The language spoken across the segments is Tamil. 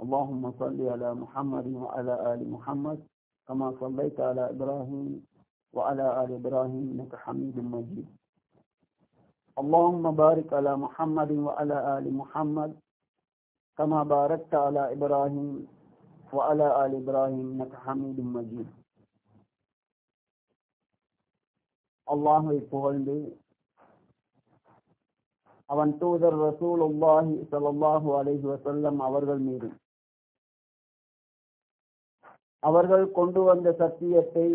اللهم صل على محمد وعلى آل محمد كما صليت على إبراهيم وعلى آل إبراهيم إنك حميد مجيد اللهم بارك على محمد وعلى آل محمد كما باركت على إبراهيم وعلى آل إبراهيم إنك حميد مجيد அல்லாஹை புகழ்ந்து அவன் தூதர் ரசூலுல்லாஹி ஸல்லல்லாஹு அலைஹி வஸல்லம் அவர்கள் மீது அவர்கள் கொண்டு வந்த சத்தியத்தை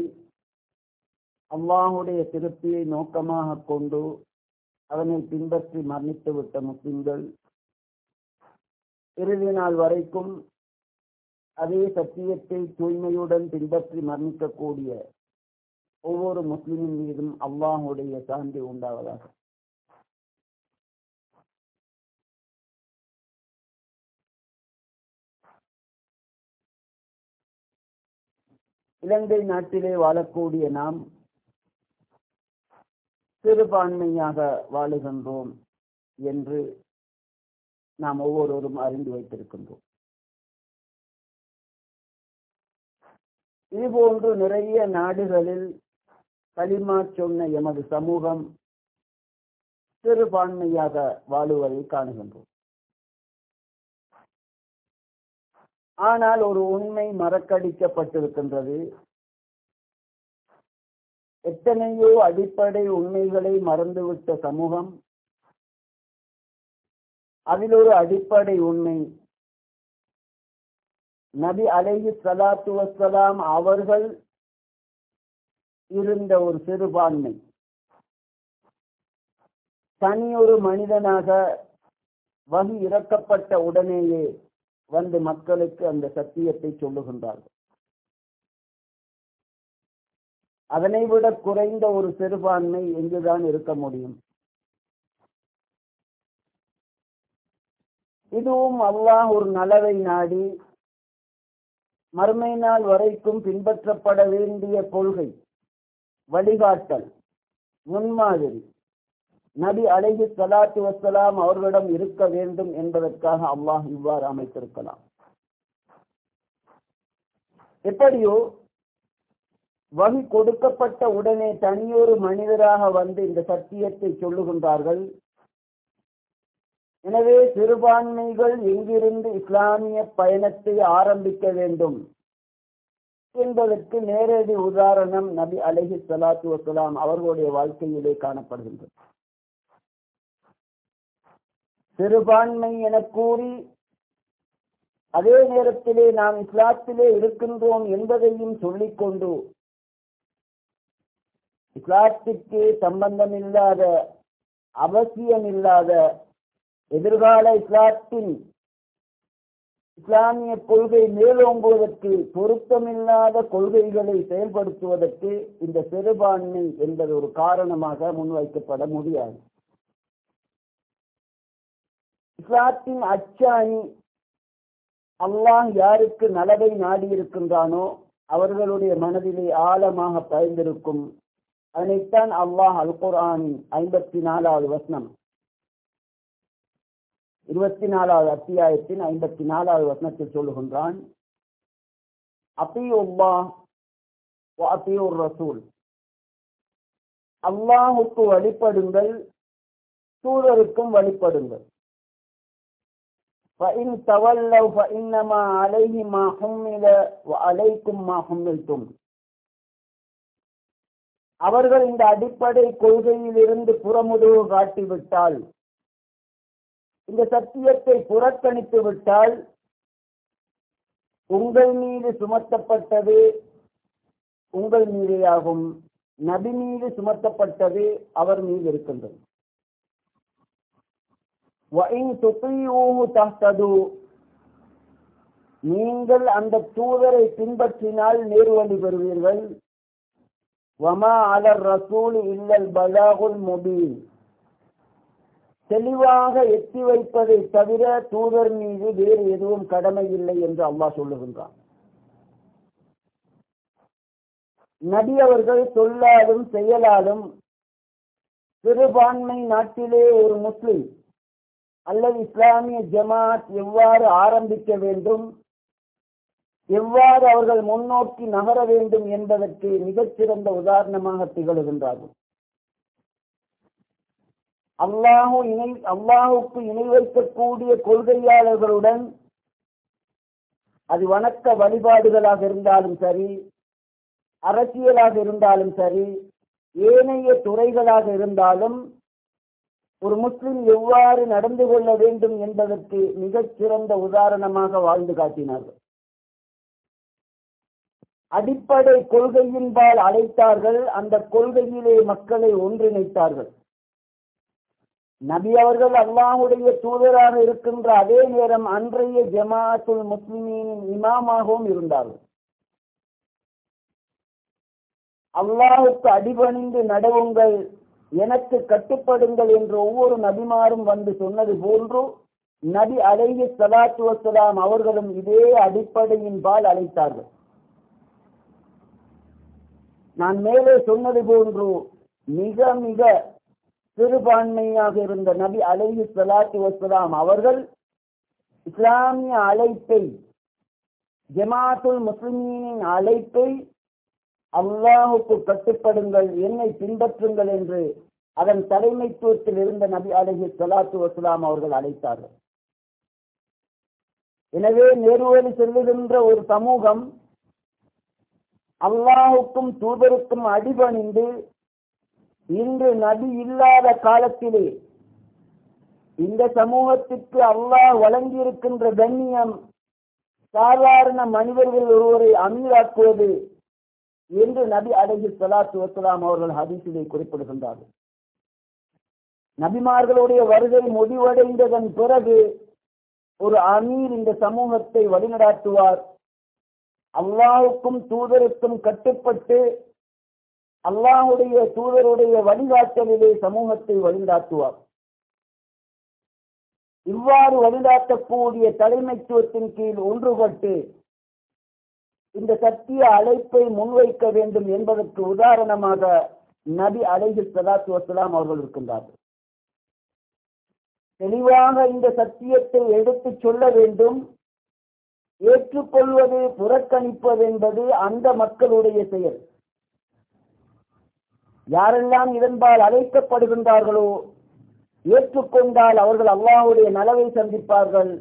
அல்லாஹுடைய திருப்தியை நோக்கமாக கொண்டு அதனை பின்பற்றி மரணித்து விட்ட முஸ்லிம்கள் இறுதி நாள் வரைக்கும் அதே சத்தியத்தை தூய்மையுடன் பின்பற்றி மரணிக்கக்கூடிய ஒவ்வொரு முஸ்லிமின் மீதும் அல்லாஹுடைய சாந்தி உண்டாவதாக. இலங்கை நாட்டிலே வாழக்கூடிய நாம் சிறுபான்மையாக வாழுகின்றோம் என்று நாம் ஒவ்வொருவரும் அறிந்து வைத்திருக்கின்றோம். இதுபோன்று நிறைய நாடுகளில் களிமா சொன்ன எமது சமூகம் சிறுபான்மையாக வாழுவதை காணுகின்றோம். ஆனால் ஒரு உண்மை மறக்கடிக்கப்பட்டிருக்கின்றது. எத்தனையோ அடிப்படை உண்மைகளை மறந்துவிட்ட சமூகம் அதில் ஒரு அடிப்படை உண்மை. நபி அலைஹி சலாத்து வசலாம் அவர்கள் இருந்த ஒரு சிறுபான்மை. தனி ஒரு மனிதனாக வகி இறக்கப்பட்ட உடனேயே வந்து மக்களுக்கு அந்த சத்தியத்தை சொல்லுகின்றார்கள். அதனை விட குறைந்த ஒரு சிறுபான்மை எங்குதான் இருக்க முடியும்? இதுவும் அல்லாஹ் ஒரு நலவை நாடி மறுமை நாள் வரைக்கும் பின்பற்றப்பட வேண்டிய கொள்கை வழிகாட்டல் முன்மாதிரி. நபி அழகி சலாத்து வசலாம் அவர்களிடம் இருக்க வேண்டும் என்பதற்காக அல்லாஹ் இவ்வாறு அமைத்திருக்கலாம். எப்படியோ வகி கொடுக்கப்பட்ட உடனே தனியொரு மனிதராக வந்து இந்த சத்தியத்தை சொல்லுகின்றார்கள். எனவே சிறுபான்மைகள் எங்கிருந்து இஸ்லாமிய பயணத்தை ஆரம்பிக்க வேண்டும் என்பதற்கு நேரடி உதாரணம் நபி அலஹி சலாத்து வசலாம் அவர்களுடைய வாழ்க்கையிலே காணப்படுகின்றது. சிறுபான்மை என கூறி அதே நேரத்திலே நாம் இஸ்லாத்திலே இருக்கின்றோம் என்பதையும் சொல்லிக்கொண்டு இஸ்லாத்திற்கு சம்பந்தமில்லாத அவசியமில்லாத எதிர்கால இஸ்லாத்தின் இஸ்லாமிய கொள்கை மேலோங்குவதற்கு பொருத்தமில்லாத கொள்கைகளை செயல்படுத்துவதற்கு இந்த சிறுபான்மை என்பது ஒரு காரணமாக முன்வைக்கப்பட முடியாது. இஸ்லாத்தின் அச்சாணி அல்லாஹ் யாருக்கு நலவை நாடியிருக்கின்றானோ அவர்களுடைய மனதிலே ஆழமாக பயந்திருக்கும். அதனைத்தான் அல்லாஹ் அல் குரானின் ஐம்பத்தி நாலாவது வசனம். இருபத்தி நாலாவது அத்தியாயத்தின் ஐம்பத்தி நாலாவது வசனத்தில் சொல்லுகின்றான் அபியுல்லா அபியூர் ரசூல். அல்லாஹுக்கு வழிபடுங்கள் சூழருக்கும் வழிபடுங்கள். فإن تولوا فإنما عليه ما حمل وعليكم ما حملتم அவர்கள் இந்த அடிப்படை கொள்கையிலிருந்து புறமுதுகு காட்டிவிட்டால் இந்த சத்தியத்தை புறக்கணித்து விட்டால் உங்கள் மீது சுமத்தப்பட்டது உங்கள் மீதேயாகும் நபி மீது சுமத்தப்பட்டது அவர் மீது இருக்கின்றது நீங்கள் அந்த தூதரை பின்பற்றினால் நேர்வழி பெறுவீர்கள். வமா அலர் ரசூல் இல்லல் பலாகுல் முபீன் தெளிவாக எட்டி வைப்பதை தவிர தூதர் மீது வேறு எதுவும் கடமை இல்லை என்று அல்லாஹ் சொல்லுகின்றான். நபி அவர்கள் சொல்லாலும் செயலாலும் சிறுபான்மை நாட்டிலே ஒரு முஸ்லிம் அல்லது இஸ்லாமிய ஜமாத் எவ்வாறு ஆரம்பிக்க வேண்டும்? எவ்வாறு அவர்கள் முன்னோக்கி நகர வேண்டும் என்பதற்கு மிகச்சிறந்த உதாரணமாக திகழ்கின்றார்கள். அல்லாஹு இணை அல்லாஹுக்கு இணை வைக்கக்கூடிய கொள்கையாளர்களுடன் அது வணக்க வழிபாடுகளாக இருந்தாலும் சரி அரசியலாக இருந்தாலும் சரி ஏனைய துறைகளாக இருந்தாலும் ஒரு முஸ்லிம் எவ்வாறு நடந்து கொள்ள வேண்டும் என்பதற்கு மிகச் சிறந்த உதாரணமாக வாழ்ந்து காட்டினார்கள். அடிப்படை கொள்கையின்பால் அழைத்தார்கள். அந்த கொள்கையிலே மக்களை ஒன்றிணைத்தார்கள். நபி அவர்கள் அல்லாஹுடைய தூதராக இருக்கின்ற அதே நேரம் அன்றைய ஜமாத்துல் முஸ்லிமீனின் இமாமாகவும் இருந்தார்கள். அல்லாஹுக்கு அடிபணிந்து நடவுங்கள். எனக்கு கட்டுப்படுங்கள் என்று ஒவ்வொரு நபிமாரும் வந்து சொன்னது போன்று நபி அலைஹி சலாத்து வசலாம் அவர்களும் இதே அடிப்படையின் பால் அழைத்தார்கள். நான் மேலே சொன்னது போன்று மிக மிக சிறுபான்மையாக இருந்த நபி அலைஹி சலாத்து வசலாம் அவர்கள் இஸ்லாமிய அழைப்பை ஜமாத்துல் முஸ்லிமீனின் அழைப்பை அல்லாஹுக்கு கட்டுப்படுங்கள் என்னை பின்பற்றுங்கள் என்று அதன் தலைமைத்துவத்தில் இருந்த நபி அலஹி சலாத்து வசலாம் அவர்கள் அழைத்தார்கள். எனவே நேருவழி செல்லுகின்ற ஒரு சமூகம் அல்லாஹுக்கும் தூதருக்கும் அடிபணிந்து இன்று நபி இல்லாத காலத்திலே இந்த சமூகத்திற்கு அல்லாஹ் வழங்கியிருக்கின்ற கண்ணியம் சாதாரண மனிதர்கள் ஒருவரை அமீராக்குவது என்று நபி அலஹி சலாத்து வசலாம் அவர்கள் ஹதீசிலே குறிப்பிடுகின்றார்கள். நபிமார்களுடைய வருகை முடிவடைந்ததன் பிறகு ஒரு அமீர் இந்த சமூகத்தை வழிநடாத்துவார். அல்லாஹுக்கும் தூதருக்கும் கட்டுப்பட்டு அல்லாஹுடைய தூதருடைய வழிகாட்டலிலே சமூகத்தை வழிநடாத்துவார். இவ்வாறு வழிநடாத்தக்கூடிய தலைமைத்துவத்தின் கீழ் ஒன்றுபட்டு இந்த சத்திய அழைப்பை முன்வைக்க வேண்டும் என்பதற்கு உதாரணமாக நபி அலைஹி சலாத்து வசலாம் அவர்கள் இருக்கின்றார்கள். தெளிவாக இந்த சத்தியத்தை எடுத்து சொல்ல வேண்டும். ஏற்றுக்கொள்வது புறக்கணிப்பது என்பது அந்த மக்களுடைய செயல். யாரெல்லாம் இதன்பால் அழைக்கப்படுகின்றார்களோ ஏற்றுக்கொண்டால் அவர்கள் அல்லாஹுடைய நலவை சந்திப்பார்கள்.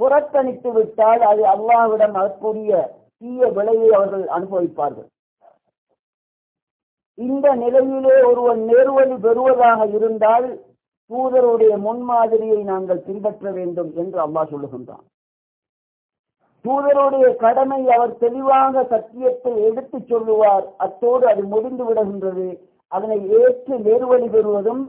புறக்கணித்து விட்டால் அது அல்லாஹ்விடம் அதற்குரிய தீய விளைவை அவர்கள் அனுபவிப்பார்கள். இந்த நிலையிலே ஒருவன் நேர்வழி பெறுவதாக இருந்தால் தூதருடைய முன்மாதிரியை நாங்கள் பின்பற்ற வேண்டும் என்று அம்மா சொல்லுகின்றான். தூதருடைய கடமை அவர் தெளிவாக சத்தியத்தை எடுத்துச் சொல்லுவார். அத்தோடு அது முடிந்து விடுகின்றது. அதனை ஏற்று நேர்வழி பெறுவதும்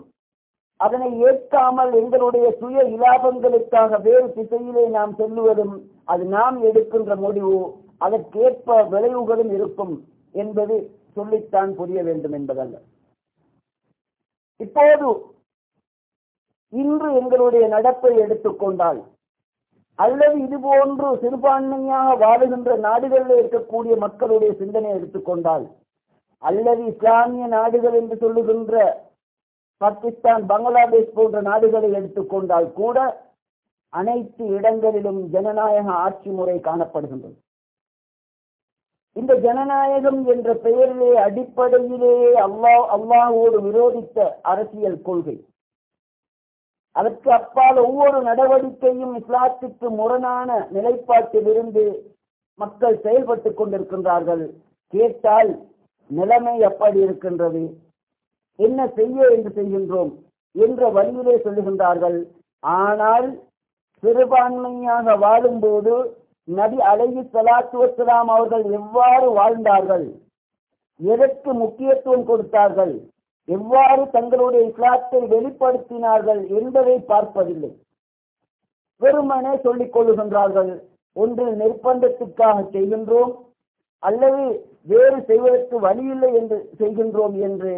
அதனை ஏற்காமல் எங்களுடைய சுய இலாபங்களுக்காக வேறு திசையிலே நாம் செல்லுவதும் அது நாம் எடுக்கின்ற முடிவு. அதற்கேற்ப விளைவுகளும் இருக்கும் என்பது சொல்லித்தான் புரிய வேண்டும் என்பதல்ல. இப்போது இன்று எங்களுடைய நடப்பை எடுத்துக்கொண்டால் அல்லது இது போன்று சிறுபான்மையாக வாழுகின்ற நாடுகளில் இருக்கக்கூடிய மக்களுடைய சிந்தனை எடுத்துக்கொண்டால் அல்லது இஸ்லாமிய நாடுகள் என்று சொல்லுகின்ற பாகிஸ்தான் பங்களாதேஷ் போன்ற நாடுகளை எடுத்துக்கொண்டால் கூட அனைத்து இடங்களிலும் ஜனநாயக ஆட்சி முறை காணப்படுகின்றது. இந்த ஜனநாயகம் என்ற பெயரிலே அடிப்படையிலேயே அல்லாஹ் அல்லாஹோடு விரோதித்த அரசியல் கொள்கை. அதற்கு அப்பால் ஒவ்வொரு நடவடிக்கையும் இஸ்லாத்துக்கு முரணான நிலைப்பாட்டிலிருந்து மக்கள் செயல்பட்டுக் கொண்டிருக்கின்றார்கள். கேட்டால் நிலைமை எப்படி இருக்கின்றது. என்ன செய்ய என்று செய்கின்றோம் என்ற வழியிலே சொல்லுகின்றார்கள். ஆனால் சிறுபான்மையாக வாழும்போது நபி அலைஹி ஸலாத்து அவர்கள் எவ்வாறு வாழ்ந்தார்கள்? எதற்கு முக்கியத்துவம் கொடுத்தார்கள்? எவ்வாறு தங்களுடைய இஸ்லாத்தை வெளிப்படுத்தினார்கள் என்பதை பார்ப்பதில்லை. வெறுமனே சொல்லிக் கொள்ளுகின்றார்கள் ஒன்று நிர்பந்தத்துக்காக செய்கின்றோம் அல்லது வேறு செய்வதற்கு வழியில்லை என்று செய்கின்றோம் என்று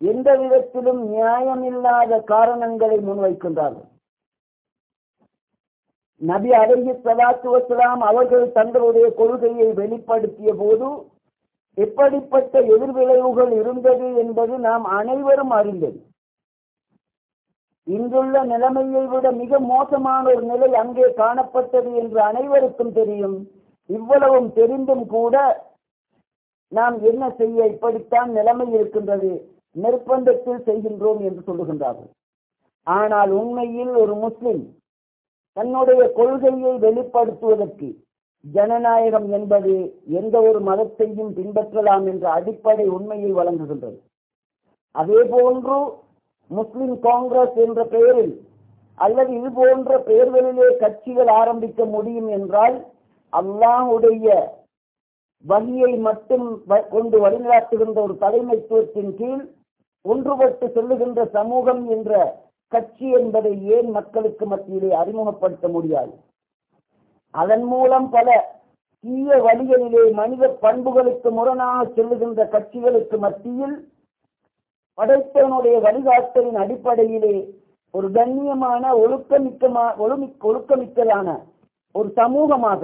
எந்த விதத்திலும் நியாயமில்லாத காரணங்களை முன்வைக்கின்றார்கள். நபி அலைஹி சலாத்து வசலாம் அவர்கள் தங்களுடைய கொள்கையை வெளிப்படுத்திய போது எப்படிப்பட்ட எதிர்விளைவுகள் இருந்தது என்பது நாம் அனைவரும் அறிந்தது. இன்றுள்ள நிலைமையை விட மிக மோசமான ஒரு நிலை அங்கே காணப்பட்டது என்று அனைவருக்கும் தெரியும். இவ்வளவும் தெரிந்தும் கூட நாம் என்ன செய்ய இப்படித்தான் நிலைமை இருக்கின்றது நிர்பந்தத்தில் செய்கின்றோம் என்று சொல்லுகின்றார்கள். ஆனால் உண்மையில் ஒரு முஸ்லிம் தன்னுடைய கொள்கையை வெளிப்படுத்துவதற்கு ஜனநாயகம் என்பது எந்த ஒரு மதத்தையும் பின்பற்றலாம் என்ற அடிப்படை உண்மையை வழங்குகின்றது. அதே போன்று முஸ்லிம் காங்கிரஸ் என்ற பெயரில் அல்லது இது போன்ற பெயர்களிலே கட்சிகள் ஆரம்பிக்க முடியும் என்றால் அல்லாஹுடைய வகியை மட்டும் கொண்டு வழிநடத்துகின்ற ஒரு தலைமைத்துவத்தின் கீழ் ஒன்றுபட்டு சொல்லுகின்ற சமூகம் என்ற கட்சி என்பதை ஏன் மக்களுக்கு மத்தியிலே அறிமுகப்படுத்த முடியாது? அதன் மூலம் பல தீய வழிகளிலே மனித பண்புகளுக்கு முரணாக செல்லுகின்ற கட்சிகளுக்கு மத்தியில் படைத்தவனுடைய வழிகாட்டலின் அடிப்படையிலே ஒரு கண்ணியமான ஒழுக்கமிக்கமா ஒழுக்கமிக்கலான ஒரு சமூகமாக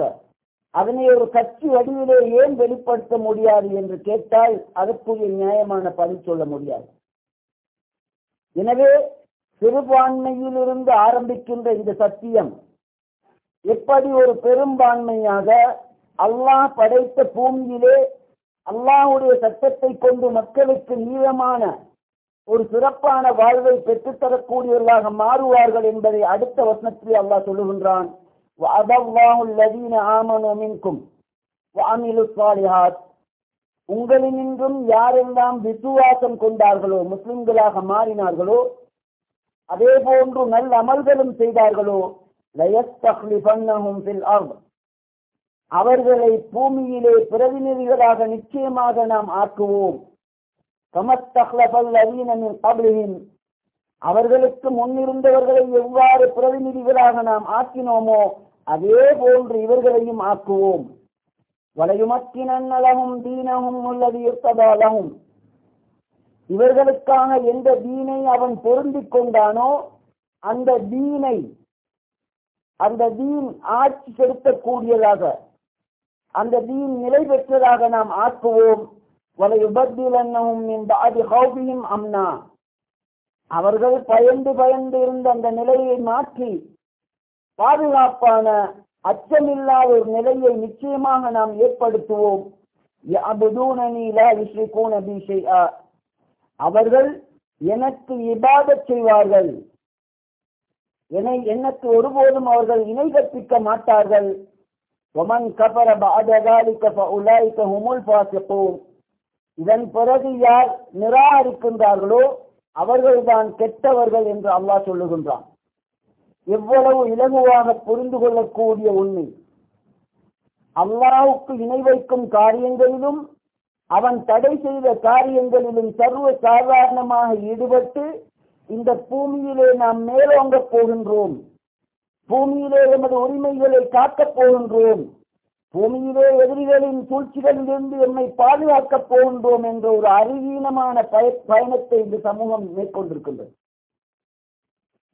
அதனை ஒரு கட்சி வடிவிலே ஏன் வெளிப்படுத்த முடியாது என்று கேட்டால் அதற்குரிய நியாயமான பதில் சொல்ல முடியாது. எனவே சிறுபான்மையிலிருந்து ஆரம்பிக்கின்ற இந்த சத்தியம் எப்படி ஒரு பெரும்பான்மையாக அல்லாஹ் படைத்த பூமியிலே அல்லாஹுடைய சட்டத்தை கொண்டு மக்களுக்கு நீளமான ஒரு சிறப்பான வாழ்வை பெற்றுத்தரக்கூடியவர்களாக மாறுவார்கள் என்பதை அடுத்த வசனத்திலே அல்லாஹ் சொல்லுகின்றான். உங்களினின்றும் யாரெல்லாம் விசுவாசம் கொண்டார்களோ முஸ்லிம்களாக மாறினார்களோ அதே போன்று நல்ல அமல்களும் செய்தார்களோ? அவர்களை பூமியிலே பிரதிநிதிகளாக நிச்சயமாக நாம் ஆக்குவோம். அவர்களுக்கு முன்னிருந்தவர்களை எவ்வாறு பிரதிநிதிகளாக நாம் ஆக்கினோமோ அதே போன்று இவர்களையும் ஆக்குவோம். வலையுமக்கினல்லவும் தீனமும் உள்ளது இருப்பதாகவும் இவர்களுக்கான எந்த வீணை அவன் பொருந்திக் கொண்டானோ அந்த தீனை அந்த வீண் ஆட்சி செலுத்தக்கூடியதாக அந்த வீண் நிலை பெற்றதாக நாம் ஆக்குவோம். ஹௌபியும் அம்னா. அவர்கள் பயந்து பயந்து இருந்த அந்த நிலையை மாற்றி பாதுகாப்பான அச்சமில்லாத ஒரு நிலையை நிச்சயமாக நாம் ஏற்படுத்துவோம். அவர்கள் எனக்கு இபாதத் செய்வார்கள். என்னை எனக்கு ஒருபோதும் அவர்கள் இணை கற்பிக்க மாட்டார்கள். ஒமன் கபர பாதகாலிக்க பாசிப்போம் இதன் பிறகு யார் நிராகரிக்கின்றார்களோ அவர்கள்தான் கெட்டவர்கள் என்று அல்லாஹ் சொல்லுகின்றான். எவ்வளவு இலகுவாக புரிந்து கொள்ளக்கூடிய உண்மை. அல்லாவுக்கு இணை வைக்கும் காரியங்களிலும் அவன் தடை செய்த காரியங்களிலும் சர்வ சாதாரணமாக ஈடுபட்டு இந்த பூமியிலே நாம் மேலோங்க போகின்றோம். பூமியிலே எமது உரிமைகளை காக்கப் போகின்றோம். பூமியிலே எதிரிகளின் சூழ்ச்சிகளிலிருந்து எம்மை பாதுகாக்கப் போகின்றோம் என்ற ஒரு அறிவீனமான பய பயணத்தை இந்த சமூகம் மேற்கொண்டிருக்கின்றது.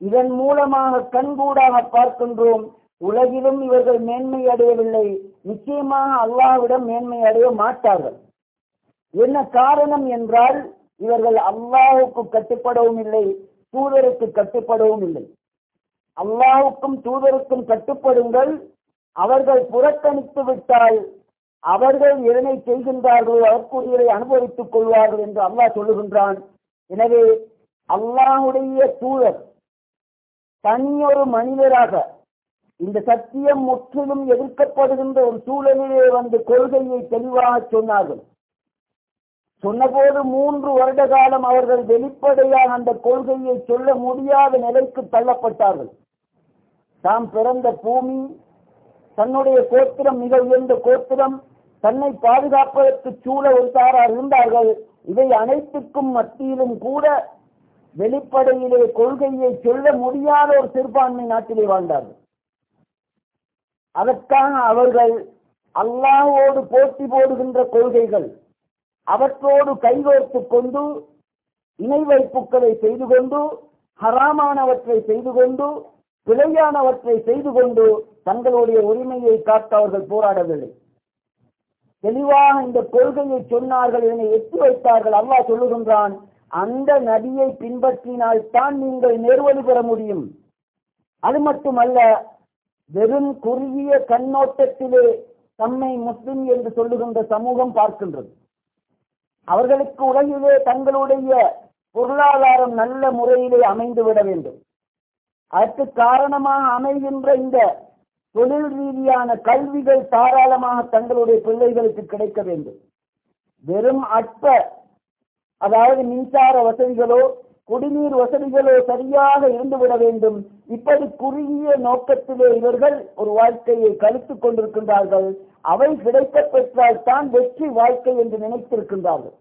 இதன் மூலமாக கண்கூடாக பார்க்கின்றோம். உலகிலும் இவர்கள் மேன்மை அடையவில்லை. நிச்சயமாக அல்லாவிடம் மேன்மை அடைய மாட்டார்கள். என்ன காரணம் என்றால் இவர்கள் அல்லாஹுக்கு கட்டுப்படவும் இல்லை தூதருக்கு கட்டுப்படவும் இல்லை. அல்லாஹுக்கும் தூதருக்கும் கட்டுப்படுங்கள் அவர்கள் புறக்கணித்து விட்டால் அவர்கள் எதனை செய்கின்றார்களோ அதற்குரியதை அனுபவித்துக் கொள்வார்கள் என்று அல்லாஹ் சொல்லுகின்றான். எனவே அல்லாஹுடைய தூதர் தனியொரு மனிதராக இந்த சத்தியம் முற்றிலும் எதிர்க்கப்படுகின்ற ஒரு சூழலிலே வந்து கொள்கையை தெளிவாக சொன்னார்கள். சொன்னபோது மூன்று வருட காலம் அவர்கள் வெளிப்படையாக அந்த கொள்கையை சொல்ல முடியாத நிலைக்கு தள்ளப்பட்டார்கள். தாம் பிறந்த பூமி தன்னுடைய கோத்திரம் மிக உயர்ந்த கோத்திரம் தன்னை பாதுகாப்பதற்கு சூழ ஒரு சாரார் இருந்தார்கள். இவை அனைத்துக்கும் மத்தியிலும் கூட வெளிப்படையிலே கொள்கையை சொல்ல முடியாத ஒரு சிறுபான்மை நாட்டிலே வாழ்ந்தார்கள். அதற்காக அவர்கள் அல்லாஹோடு போட்டி போடுகின்ற கொள்கைகள் அவற்றோடு கைகோர்த்து கொண்டு இணை வைப்புக்களை செய்து கொண்டு ஹராமானவற்றை செய்து கொண்டு பிழையானவற்றை செய்து கொண்டு தங்களுடைய உரிமையை காக்க அவர்கள் போராடவில்லை. தெளிவாக இந்த கொள்கையை சொன்னார்கள் இதனை எட்டி வைத்தார்கள். அல்லாஹ் சொல்லுகின்றான் அந்த நதியை பின்பற்றினால் தான் நீங்கள் நேர்வழி பெற முடியும். அது மட்டுமல்ல வெறும் குறுகிய கண்ணோட்டத்திலே தம்மை முஸ்லிம் என்று சொல்லுகின்ற சமூகம் பார்க்கின்றது. அவர்களுக்கு உலகிலே தங்களுடைய பொருளாதாரம் நல்ல முறையிலே அமைந்து விட வேண்டும். அதற்கு காரணமாக அமைகின்ற இந்த தொழில் ரீதியான கல்விகள் தாராளமாக தங்களுடைய பிள்ளைகளுக்கு கிடைக்க வேண்டும். வெறும் அற்ப அதாவது மின்சார வசதிகளோ குடிநீர் வசதிகளோ சரியாக இருந்துவிட வேண்டும். இப்படி குறுகிய நோக்கத்திலே இவர்கள் ஒரு வாழ்க்கையை கழித்துக் கொண்டிருக்கின்றார்கள். அவை கிடைக்க பெற்றால் தான் வெற்றி வாழ்க்கை என்று நினைத்திருக்கின்றார்கள்.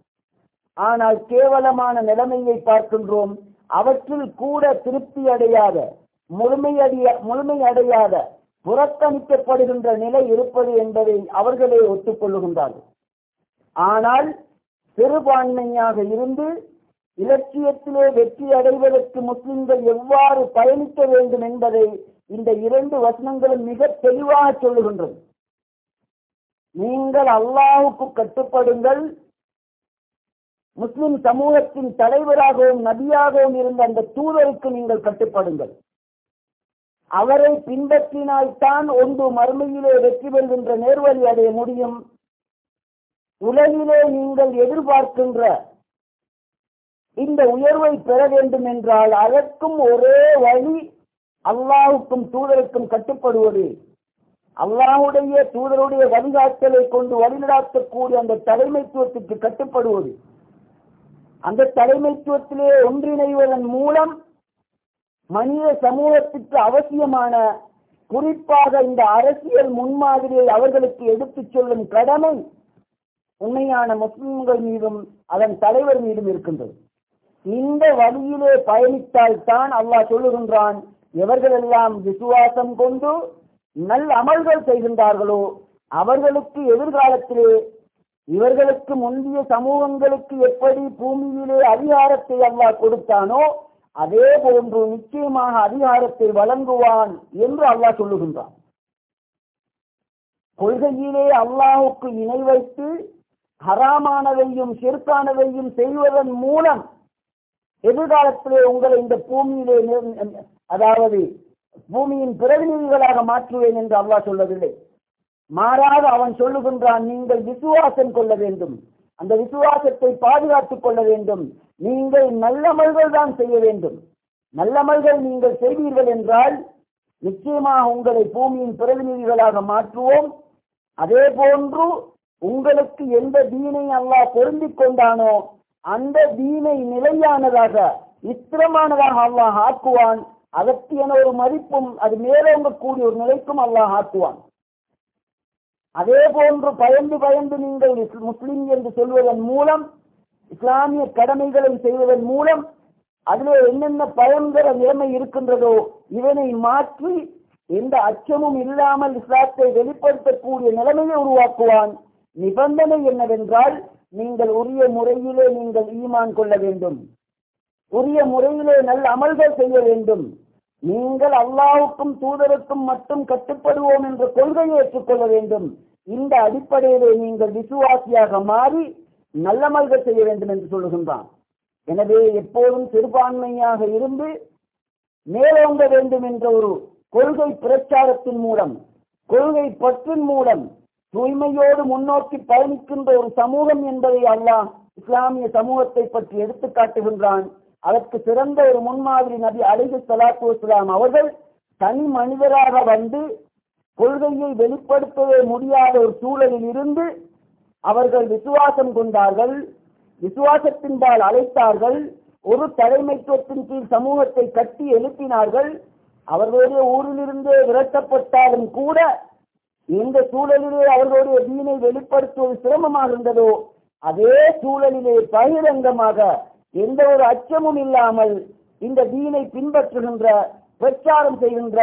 ஆனால் கேவலமான நிலைமையை பார்க்கின்றோம். அவற்றில் கூட திருப்தி அடையாத முழுமையடைய முழுமையடையாத புறக்கணிக்கப்படுகின்ற நிலை இருப்பது என்பதை அவர்களே ஒத்துக்கொள்ளுகின்றார்கள். ஆனால் சிறுபான்மையாக இருந்து இலட்சியத்திலே வெற்றி அடைவதற்கு முஸ்லிம்கள் எவ்வாறு பயணிக்க வேண்டும் என்பதை இந்த இரண்டு வசனங்களும் மிக தெளிவாக சொல்லுகின்றது. நீங்கள் அல்லாஹுக்கு கட்டுப்படுங்கள். முஸ்லிம் சமூகத்தின் தலைவராகவும் நபியாகவும் இருந்த அந்த தூதருக்கு நீங்கள் கட்டுப்படுங்கள். அவரை பின்பற்றினால்தான் ஒன்று மறுமையிலே வெற்றி பெறுகின்ற நேர்வழி அடைய முடியும். உலகிலே நீங்கள் எதிர்பார்க்கின்ற இந்த உயர்வை பெற வேண்டும் என்றால் அதற்கும் ஒரே வழி அல்லாஹுக்கும் தூதருக்கும் கட்டுப்படுவது. அல்லாவுடைய தூதருடைய வழிகாட்டலை கொண்டு வழிநடாத்தக்கூடிய அந்த தலைமைத்துவத்திற்கு கட்டுப்படுவது. அந்த தலைமைத்துவத்திலே ஒன்றிணைவதன் மூலம் மனித சமூகத்திற்கு அவசியமான குறிப்பாக இந்த அரசியல் முன்மாதிரியை அவர்களுக்கு எடுத்துச் சொல்லும் கடமை உண்மையான முஸ்லிம்கள் மீதும் அதன் தலைவர் மீதும் இருக்கின்றது. இந்த வழியிலே பயணித்தால் தான் அல்லாஹ் சொல்லுகின்றான் எவர்களெல்லாம் விசுவாசம் கொண்டு நல் அமல்கள் செய்கின்றார்களோ அவர்களுக்கு எதிர்காலத்திலே இவர்களுக்கு முந்தைய சமூகங்களுக்கு எப்படி பூமியிலே அதிகாரத்தை அல்லாஹ் கொடுத்தானோ அதே போன்று நிச்சயமாக அதிகாரத்தை வழங்குவான் என்று அல்லாஹ் சொல்லுகின்றான். கொள்கையிலே அல்லாஹுக்கு இணை வைத்து ஹராமானவையும் செருக்கானவையும் செய்வதன் மூலம் எதிர்காலத்திலே உங்களை இந்த பூமியிலே அதாவது பூமியின் பிரதிநிதிகளாக மாற்றுவேன் என்று அல்லாஹ் சொல்லவில்லை. மாறாக அவன் சொல்லுகின்றான் நீங்கள் விசுவாசம் கொள்ள வேண்டும். அந்த விசுவாசத்தை பாதுகாத்துக் கொள்ள வேண்டும். நீங்கள் நல்லமல்கள் தான் செய்ய வேண்டும். நல்லமல்கள் நீங்கள் செய்வீர்கள் என்றால் நிச்சயமாக உங்களை பூமியின் பிரதிநிதிகளாக மாற்றுவோம். அதே போன்று உங்களுக்கு எந்த தீனை அல்லாஹ் பொருந்திக் கொண்டானோ அந்த தீனை நிலையானதாக இத்திரமானதாக அல்லாஹ் ஆக்குவான். அதற்கு என ஒரு மதிப்பும் அது மேலோங்கக்கூடிய ஒரு நிலைக்கும் அல்லாஹ் ஆக்குவான். அதே போன்று பயந்து பயந்து நீங்கள் முஸ்லீம் முஸ்லிம் என்று சொல்வதன் மூலம் இஸ்லாமிய கடமைகளை செய்வதன் மூலம் அதிலே என்னென்ன பயன்கிற நிலைமை இருக்கின்றதோ இதனை மாற்றி எந்த அச்சமும் இல்லாமல் இஸ்லாத்தை வெளிப்படுத்தக்கூடிய நிலைமையை உருவாக்குவான். நிபந்தனை என்னவென்றால் நீங்கள் உரிய முறையிலே நீங்கள் ஈமான் கொள்ள வேண்டும். உரிய முறையிலே நல்ல அமல்கள் செய்ய வேண்டும். நீங்கள் அல்லாவுக்கும் தூதருக்கும் மட்டும் கட்டுப்படுவோம் என்ற கொள்கையை ஏற்றுக்கொள்ள வேண்டும். இந்த அடிப்படையிலே நீங்கள் விசுவாசியாக மாறி நல்லமல்கள் செய்ய வேண்டும் என்று சொல்லுகின்றான். எனவே எப்போதும் சிறுபான்மையாக இருந்து மேலோங்க வேண்டும் என்ற ஒரு கொள்கை பிரச்சாரத்தின் மூலம் கொள்கை பற்றின் மூலம் தூய்மையோடு முன்னோக்கி பயணிக்கின்ற ஒரு சமூகம் என்பதை அல்லாஹ் இஸ்லாமிய சமூகத்தை பற்றி எடுத்து காட்டுகின்றான் அதற்கு சிறந்த ஒரு முன்மாதிரி நபி அலிஹு சலாத்து இஸ்லாம் அவர்கள் தனி மனிதராக வந்து கொள்கையை வெளிப்படுத்தவே முடியாத ஒரு சூழலில் இருந்து அவர்கள் விசுவாசம் கொண்டார்கள். விசுவாசத்தின்பால் அழைத்தார்கள். ஒரு தலைமைத்துவத்தின் கீழ் சமூகத்தை கட்டி எழுப்பினார்கள். அவர்களுடைய ஊரிலிருந்தே விரட்டப்பட்டாலும் கூட எந்த சூழலிலே அவர்களுடைய தீனை வெளிப்படுத்துவது சிரமமாக இருந்ததோ அதே சூழலிலே பகிரங்கமாக எந்த ஒரு அச்சமும் இல்லாமல் இந்த தீனை பின்பற்றுகின்ற பிரச்சாரம் செய்கின்ற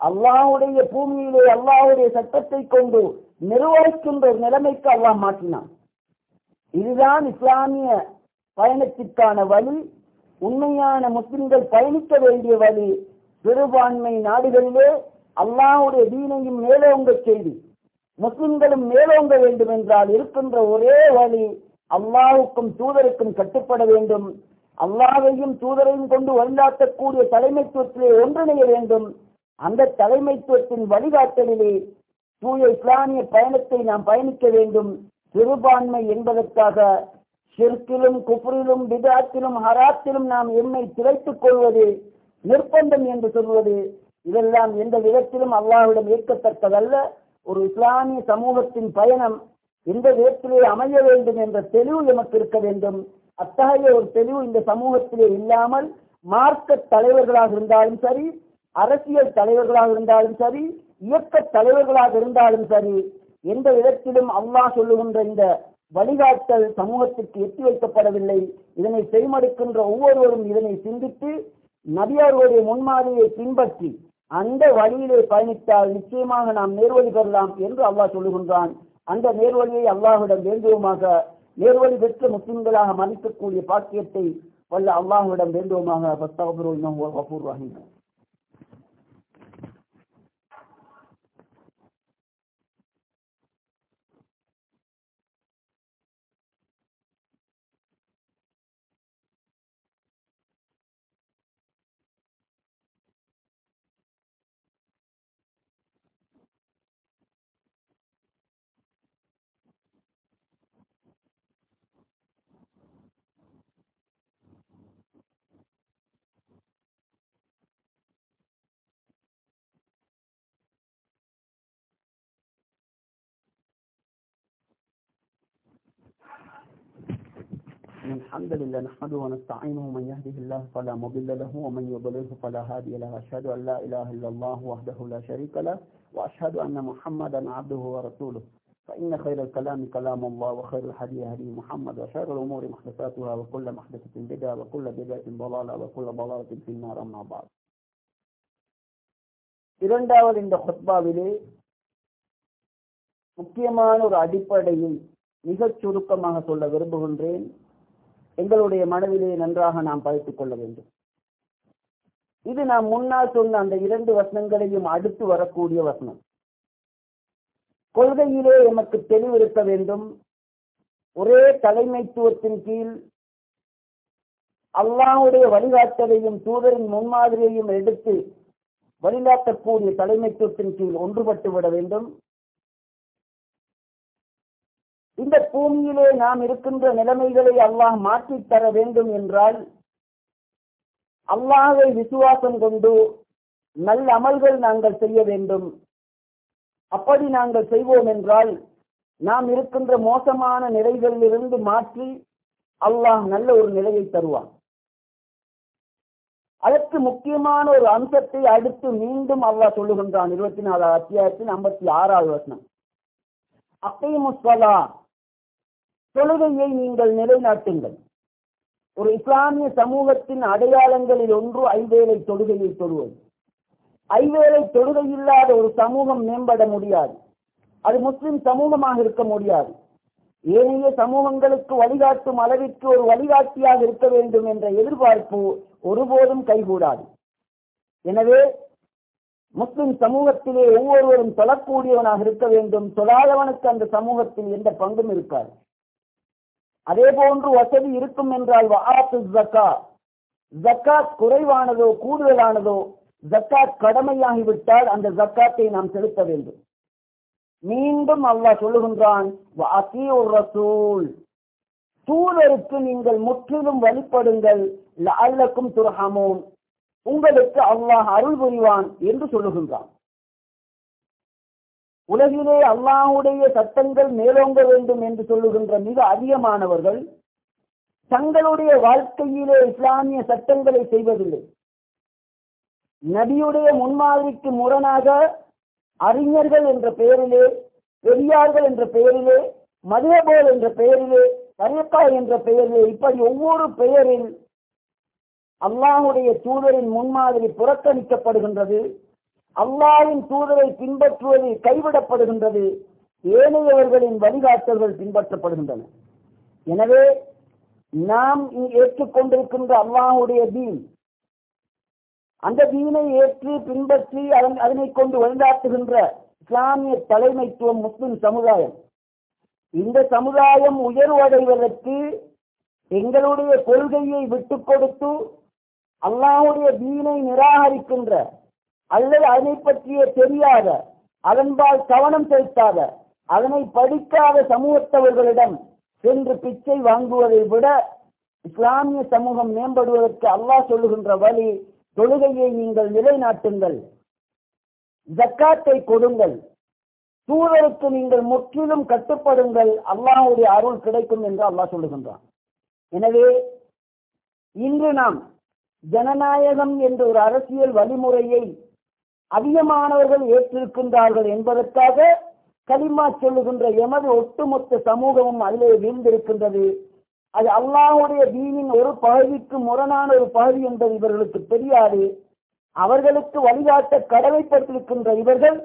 அல்லாவுடைய பூமியிலே அல்லாவுடைய சட்டத்தை கொண்டு நிர்வகிக்கின்ற ஒரு நிலைமைக்கு அல்லாஹ் மாற்றினான். இதுதான் இஸ்லாமிய பயணத்திற்கான வழி. உண்மையான முஸ்லிம்கள் பயணிக்க வேண்டிய வழி. சிறுபான்மை நாடுகளிலே அல்லாவுடைய தீனையும் மேலோங்க செய்து முஸ்லிம்களும் மேலோங்க வேண்டும் என்றால் இருக்கின்ற ஒரே வழி அல்லாவுக்கும் தூதருக்கும் கட்டுப்பட வேண்டும். அல்லாவையும் தூதரையும் கொண்டு வழிகாட்டக்கூடிய தலைமைத்துவத்திலே ஒன்றிணைய வேண்டும். அந்த தலைமைத்துவத்தின் வழிகாட்டலிலே தூய இஸ்லாமிய பயணத்தை நாம் பயணிக்க வேண்டும். சிறுபான்மை என்பதற்காக சிற்கிலும் குப்ரிலும் விதாத்திலும் ஹராத்திலும் நாம் எம்மை திளைத்துக் கொள்வது நிர்பந்தம் என்று சொல்வது இதெல்லாம் எந்த விதத்திலும் அல்லாஹ்விடம் ஏற்கத்தக்கதல்ல. ஒரு இஸ்லாமிய சமூகத்தின் பயணம் எந்த விதத்திலே அமைய வேண்டும் என்ற தெளிவு எமக்கு இருக்க வேண்டும். அத்தகைய ஒரு தெளிவு இந்த சமூகத்திலே இல்லாமல் மார்க்க தலைவர்களாக இருந்தாலும் சரி அரசியல் தலைவர்களாக இருந்தாலும் சரி இயக்க தலைவர்களாக இருந்தாலும் சரி எந்த விதத்திலும் அல்லாஹ் சொல்லுகின்ற இந்த வழிகாட்டல் சமூகத்திற்கு எட்டி வைக்கப்படவில்லை. இதனை செய்மடுக்கின்ற ஒவ்வொருவரும் இதனை சிந்தித்து நபியார்களுடைய முன்மாதிரியை பின்பற்றி அந்த வழியிலே பயணித்தால் நிச்சயமாக நாம் நேர்வழி பெறலாம் என்று அல்லாஹ் சொல்லுகின்றான். அந்த நேர்வழியை அல்லாஹுடன் வேண்டுவோமாக நேர்வழி பெற்ற முஸ்லிம்களாக மதிக்கக்கூடிய பாக்கியத்தை வல்ல அல்லாஹுடன் வேண்டுவோமாக. ரஹீம். إن الحمد لله نحمده ونستعينه من يهده الله فلا مضل له ومن يضلله فلا هادي له. أشهد أن لا إله إلا الله وحده لا شريك له وأشهد أن محمدا عبده ورسوله. فإن خير الكلام كلام الله وخير الحديث هدي محمد وشر الأمور محدثاتها وكل محدثة بدعة وكل بدعة ضلالة وكل ضلالة في النار أما بعد. إذن داول இரண்டாவது இந்த ஹொத்பாவிலே முக்கியமான ஒரு அடிப்படையை மிகச் சுருக்கமாக சொல்ல விரும்புகின்றேன். எங்களுடைய மனதிலே நன்றாக நாம் பழித்துக் கொள்ள வேண்டும். இது நாம் முன்னால் சொன்ன அந்த இரண்டு வசனங்களையும் அடுத்து வரக்கூடிய வசனம். கொள்கையிலே எமக்கு தெளிவிருக்க வேண்டும். ஒரே தலைமைத்துவத்தின் கீழ் அல்லாவுடைய வழிகாட்டலையும் தூதரின் முன்மாதிரியையும் எடுத்து வழிகாட்டக்கூடிய தலைமைத்துவத்தின் கீழ் ஒன்றுபட்டு விட வேண்டும். இந்த பூமியிலே நாம் இருக்கின்ற நிலைமைகளை அல்லாஹ் மாற்றித் தர வேண்டும் என்றால் அல்லாஹை விசுவாசம் கொண்டு நல்ல அமல்கள் நாங்கள் செய்ய வேண்டும். அப்படி நாங்கள் செய்வோம் என்றால் நாம் இருக்கின்ற மோசமான நிலைகளிலிருந்து மாற்றி அல்லாஹ் நல்ல ஒரு நிலையை தருவான். அதற்கு முக்கியமான ஒரு அம்சத்தை அடுத்து மீண்டும் அல்லாஹ் சொல்லுகின்றான். இருபத்தி நாலு அத்தியாயத்தின் ஐம்பத்தி ஆறாவது வசனம். அக்கைமுஸ்வலா தொழுகையை நீங்கள் நிலைநாட்டுங்கள். ஒரு இஸ்லாமிய சமூகத்தின் அடையாளங்களில் ஒன்று ஐவேளை தொழுகையை தொழுவது. ஐவேளை தொழுகை இல்லாத ஒரு சமூகம் மேம்பட முடியாது. அது முஸ்லிம் சமூகமாக இருக்க முடியாது. ஏனைய சமூகங்களுக்கு வழிகாட்டும் அளவிற்கு ஒரு வழிகாட்டியாக இருக்க வேண்டும் என்ற எதிர்பார்ப்பு ஒருபோதும் கைகூடாது. எனவே முஸ்லிம் சமூகத்திலே ஒவ்வொருவரும் தொழக்கூடியவனாக இருக்க வேண்டும். தொழாதவனுக்கு அந்த சமூகத்தில் எந்த பங்கும் இருக்காது. அதே போன்று வசதி இருக்கும் என்றால் ஜக்கா ஜக்காத் குறைவானதோ கூடுதலானதோ ஜக்காத் கடமையாகிவிட்டால் அந்த ஜக்காத்தை நாம் செலுத்த வேண்டும். மீண்டும் அல்லாஹ் சொல்லுகின்றான் ரசூல் தூதருக்கு நீங்கள் முற்றிலும் வழிபடுங்கள் அல்லக்கும் துரஹமோன். உங்களுக்கு அல்லாஹ் அருள் புரிவான் என்று சொல்லுகின்றான். உலகிலே அல்லாஹுடைய சட்டங்கள் மேலோங்க வேண்டும் என்று சொல்லுகின்ற மிக அதிகமானவர்கள் தங்களுடைய வாழ்க்கையிலே இஸ்லாமிய சட்டங்களை செய்வதில்லை. நபியுடைய முன்மாதிரிக்கு முரணாக அறிஞர்கள் என்ற பெயரிலே பெரியார்கள் என்ற பெயரிலே மதுரபோல் என்ற பெயரிலே தரியக்கா என்ற பெயரிலே இப்படி ஒவ்வொரு பெயரில் அல்லாஹுடைய தூதரின் முன்மாதிரி புறக்கணிக்கப்படுகின்றது. அல்லாவின் தூதரை பின்பற்றுவது கைவிடப்படுகின்றது. ஏனையவர்களின் வழிகாட்டல்கள் பின்பற்றப்படுகின்றன. எனவே நாம் ஏற்றுக்கொண்டிருக்கின்ற அல்லாஹுடைய தீன் அந்த தீனை ஏற்று பின்பற்றி அதன் அதனை கொண்டு வழிகாட்டுகின்ற இஸ்லாமிய தலைமைத்துவம் முஸ்லிம் சமுதாயம். இந்த சமுதாயம் உயர்வடைவதற்கு எங்களுடைய கொள்கையை விட்டு கொடுத்து அல்லாஹுடைய தீனை நிராகரிக்கின்ற அல்லது அதனை பற்றிய தெரியாத அதன்பால் கவனம் செலுத்தாத அதனை படிக்காத சமூகத்தவர்களிடம் சென்று பிச்சை வாங்குவதை விட இஸ்லாமிய சமூகம் மேம்படுவதற்கு அல்லாஹ் சொல்லுகின்ற வழி தொழுகையை நீங்கள் நிலைநாட்டுங்கள் ஜக்காத்தை கொடுங்கள் தூதருக்கு நீங்கள் முற்றிலும் கட்டுப்படுங்கள் அல்லாஹுடைய அருள் கிடைக்கும் என்று அல்லாஹ் சொல்லுகின்றான். எனவே இன்று நாம் ஜனநாயகம் என்ற ஒரு அரசியல் வழிமுறையை அதிகமானவர்கள் ஏற்றிருக்கின்றார்கள் என்பதற்காக கலிமா சொல்லுகின்ற எமது ஒட்டுமொத்த சமூகமும் அதிலே வீழ்ந்திருக்கின்றது. அது அல்லாஹுடைய தீனின் ஒரு பகுதிக்கு முரணான ஒரு பகுதி என்பது இவர்களுக்கு தெரியாது. அவர்களுக்கு வழிகாட்ட கடமைப்பட்டிருக்கின்ற இவர்கள்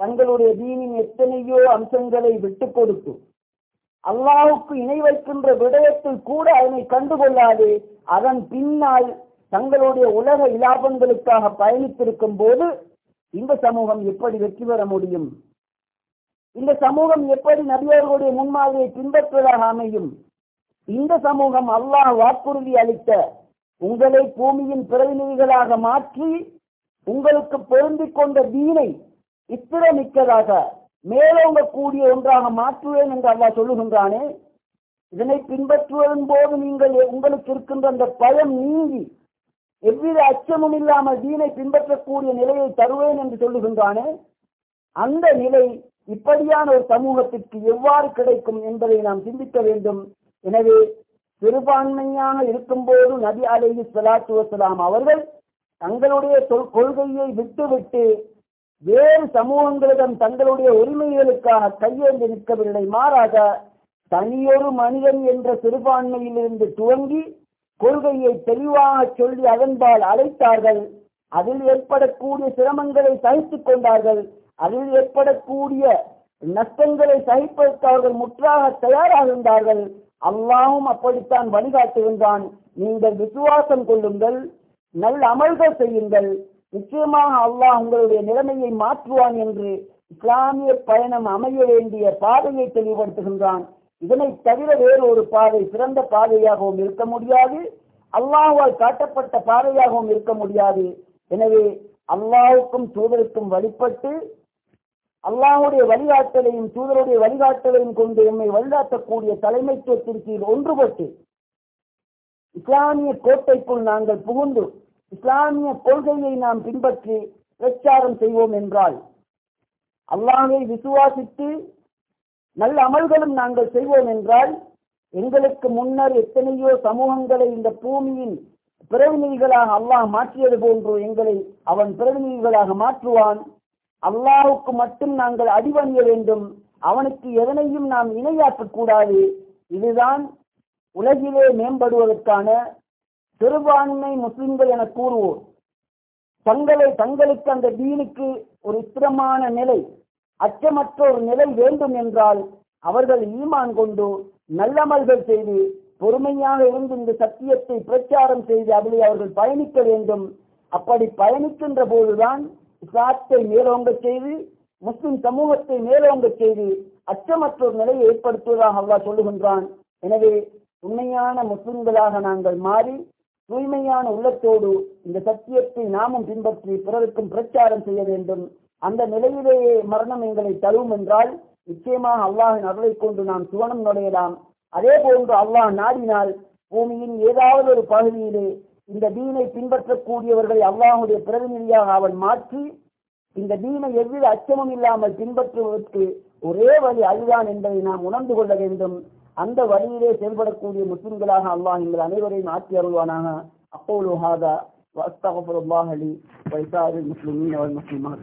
தங்களுடைய தீனின் எத்தனையோ அம்சங்களை விட்டு கொடுத்து அல்லாஹுக்கு இணை வைக்கின்ற விடயத்தில் கூட அதனை கண்டுகொள்ளாது. அதன் பின்னால் தங்களுடைய உலக இலாபங்களுக்காக பயணித்திருக்கும் போது இந்த சமூகம் எப்படி வெற்றி பெற முடியும்? இந்த சமூகம் எப்படி நபியர்களுடைய முன்மாதிரியை பின்பற்றுவதாக அமையும்? இந்த சமூகம் அல்லாஹ் வாக்குறுதி அளித்த உங்களை பூமியின் பிரதிநிதிகளாக மாற்றி உங்களுக்கு பொருந்திக் கொண்ட தீனை இத்திரமிக்கதாக மேலோங்கக்கூடிய ஒன்றாக மாற்றுவேன் என்று அல்லாஹ் சொல்லுகின்றானே. இதனை பின்பற்றுவதன் போது நீங்கள் உங்களுக்கு இருக்கின்ற அந்த பயம் நீங்கி எவ்வித அச்சமும் இல்லாமல் தீனை பின்பற்றக்கூடிய நிலையை தருவேன் என்று சொல்லுகின்றானே அந்த நிலை இப்படியான ஒரு சமூகத்திற்கு எவ்வாறு கிடைக்கும் என்பதை நாம் சிந்திக்க வேண்டும். எனவே சிறுபான்மையாக இருக்கும்போது நபி அலைஹி ஸலாத்து வஸலாம் அவர்கள் தங்களுடைய சொல் கொள்கையை விட்டுவிட்டு வேறு சமூகங்களிடம் தங்களுடைய உரிமைகளுக்காக கையேந்து நிற்கவில்லை. மாறாக தனியொரு மனிதன் என்ற சிறுபான்மையிலிருந்து துவங்கி கொள்கையை தெளிவாக சொல்லி அதன்பால் அழைத்தார்கள். அதில் ஏற்படக்கூடிய சிரமங்களை சகித்துக் கொண்டார்கள். அதில் ஏற்படக்கூடிய நஷ்டங்களை சகிப்பதற்கு அவர்கள் முற்றாக இருந்தார்கள் அவ்வாவும் அப்படித்தான் வழிகாட்டுகின்றான். நீங்கள் விசுவாசம் கொள்ளுங்கள் நல்ல அமல்கள் செய்யுங்கள். நிச்சயமாக அல்லாஹ் உங்களுடைய நிலைமையை மாற்றுவான் என்று இஸ்லாமிய பயணம் அமைய வேண்டிய பாதையை தெளிவுபடுத்துகின்றான். இதனை தவிர வேறு ஒரு பாதை சிறந்த பாதையாகவும் இருக்க முடியாது. அல்லாஹால் காட்டப்பட்ட பாதையாகவும் இருக்க முடியாது. எனவே அல்லாஹுக்கும் தூதருக்கும் வழிபட்டு அல்லாஹுடைய வழிகாட்டலையும் தூதருடைய வழிகாட்டலையும் கொண்டு எம்மை வழிகாட்டக்கூடிய தலைமைத்துவத்திற்கு ஒன்றுபட்டு இஸ்லாமிய கோட்டைக்குள் நாங்கள் புகுந்து இஸ்லாமிய கொள்கையை நாம் பின்பற்றி பிரச்சாரம் செய்வோம் என்றால் அல்லாஹை விசுவாசித்து நல்ல அமல்களும் நாங்கள் செய்வோம் என்றால் எங்களுக்கு முன்னர் எத்தனையோ சமூகங்களை இந்த பூமியின் பிரதிநிதிகளாக அல்லாஹ் மாற்றியது போன்று எங்களை அவன் பிரதிநிதிகளாக மாற்றுவான். அல்லாஹுக்கு மட்டும் நாங்கள் அடிபணிய வேண்டும். அவனுக்கு எதனையும் நாம் இணையாக்கக்கூடாது இதுதான் உலகிலே மேம்படுவதற்கான சிறுபான்மை முஸ்லிம்கள் என கூறுவோர். தங்களை தங்களுக்கு அந்த தீனுக்கு ஒரு ஸ்திரமான நிலை. அச்சமற்ற ஒரு நிலை வேண்டும் என்றால் அவர்கள் ஈமான் கொண்டு நல்லமல்கள் செய்து பொறுமையாக இருந்து இந்த சத்தியத்தை பிரச்சாரம் செய்து அதிலே அவர்கள் பயணிக்க வேண்டும். அப்படி பயணிக்கின்ற போதுதான் இஸ்லாத்தை மேலோங்க செய்து முஸ்லிம் சமூகத்தை மேலோங்க செய்து அச்சமற்ற ஒரு நிலையை ஏற்படுத்துவதாக அல்லாஹ் சொல்லுகின்றான். எனவே உண்மையான முஸ்லிம்களாக நாங்கள் மாறி தூய்மையான உள்ளத்தோடு இந்த சத்தியத்தை நாமும் பின்பற்றி பிறருக்கும் பிரச்சாரம் செய்ய வேண்டும். அந்த நிலையிலேயே மரணம் எங்களை தரும் என்றால் நிச்சயமாக அல்லாஹின் அருளை கொண்டு நாம் சுவனம் நுழையலாம். அதே போன்று அல்லாஹ் நாடினால் பூமியின் ஏதாவது ஒரு பகுதியிலே இந்த தீனை பின்பற்றக்கூடியவர்களை அல்லாஹுடைய பிரதிநிதியாக அவன் மாற்றி இந்த தீனை எவ்வித அச்சமும் இல்லாமல் பின்பற்றுவதற்கு ஒரே வழி அதுதான் என்பதை நாம் உணர்ந்து கொள்ள வேண்டும். அந்த வழியிலே செயல்படக்கூடிய முஸ்லிம்களாக அல்லாஹ் எங்கள் அனைவரையும் ஆற்றி அருள்வானாக. அப்போலு ஹாதா வஸ்தகபுல்லாஹலி வைசாரி முஸ்லிமீன் அவள் முஸ்லிமான்